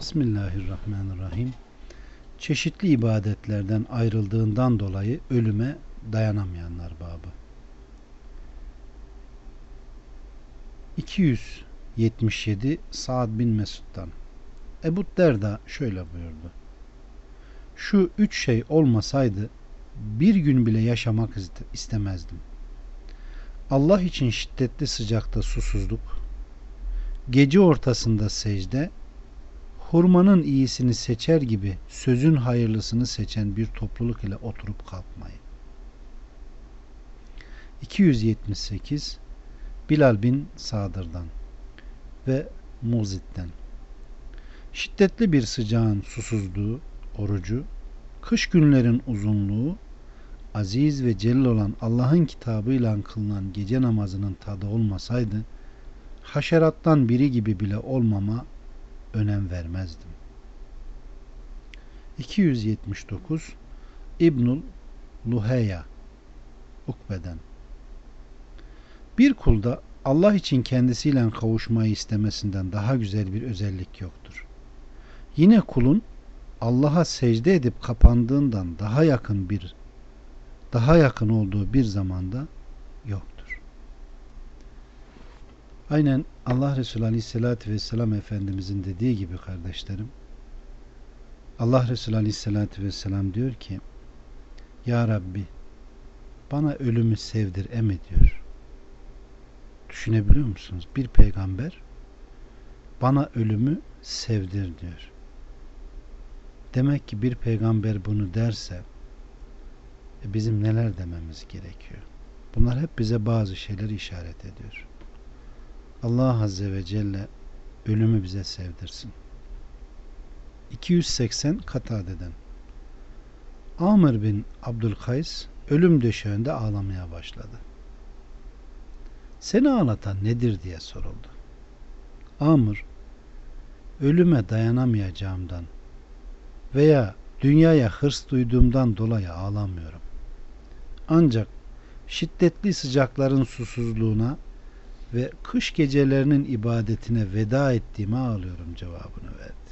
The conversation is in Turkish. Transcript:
Bismillahirrahmanirrahim. Çeşitli ibadetlerden ayrıldığından dolayı ölüme dayanamayanlar babı. 277 Sa'd bin Mesud'dan Ebu Derda şöyle buyurdu. Şu üç şey olmasaydı bir gün bile yaşamak istemezdim. Allah için şiddetli sıcakta susuzluk, gece ortasında secde, hurmanın iyisini seçer gibi sözün hayırlısını seçen bir topluluk ile oturup kalkmayı. 278 Bilal bin Sadır'dan ve Muzit'ten Şiddetli bir sıcağın susuzluğu, orucu, kış günlerin uzunluğu, aziz ve celil olan Allah'ın kitabıyla kılınan gece namazının tadı olmasaydı, haşerattan biri gibi bile olmama önem vermezdim. 279 İbnul Luheya Ukbe'den Bir kulda Allah için kendisiyle kavuşmayı istemesinden daha güzel bir özellik yoktur. Yine kulun Allah'a secde edip kapandığından daha yakın bir daha yakın olduğu bir zamanda yoktur. Aynen Allah Resulü Aleyhisselatü Vesselam Efendimizin dediği gibi kardeşlerim Allah Resulü Aleyhisselatü Vesselam diyor ki Ya Rabbi bana ölümü sevdir eme diyor. Düşünebiliyor musunuz? Bir peygamber bana ölümü sevdir diyor. Demek ki bir peygamber bunu derse e bizim neler dememiz gerekiyor? Bunlar hep bize bazı şeyler işaret ediyor. Allah Azze ve Celle ölümü bize sevdirsin. 280 Katade'den Amr bin Abdülkays ölüm döşeğinde ağlamaya başladı. Seni ağlatan nedir diye soruldu. Amr ölüme dayanamayacağımdan veya dünyaya hırs duyduğumdan dolayı ağlamıyorum. Ancak şiddetli sıcakların susuzluğuna ve kış gecelerinin ibadetine veda ettiğime ağlıyorum cevabını verdi.